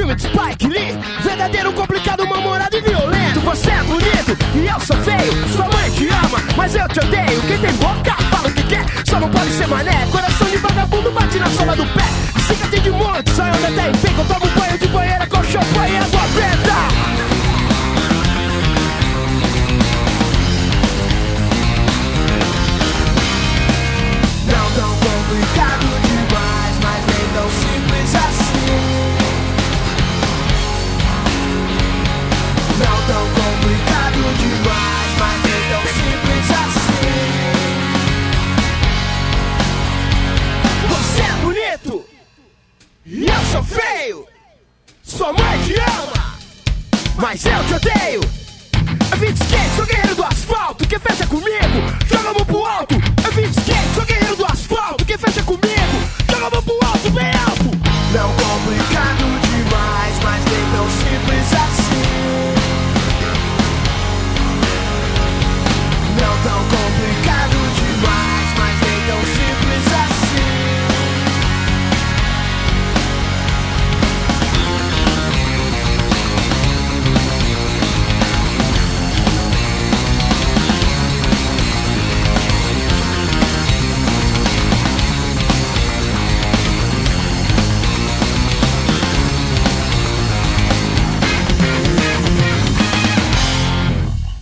filme de Spike Lee. Verdadeiro, complicado, mal-humorado e violento. Você é bonito e eu sou feio. Sua mãe te ama, mas eu te odeio. Quem tem boca fala o que quer, só não pode ser mané. Coração de vagabundo bate na sola do pé. Cicatriz de morte, só eu até em pé, eu tomo sou feio, sua mãe te ama, mas eu te odeio. Eu vim de skate, sou guerreiro do asfalto, que fecha comigo, joga a mão pro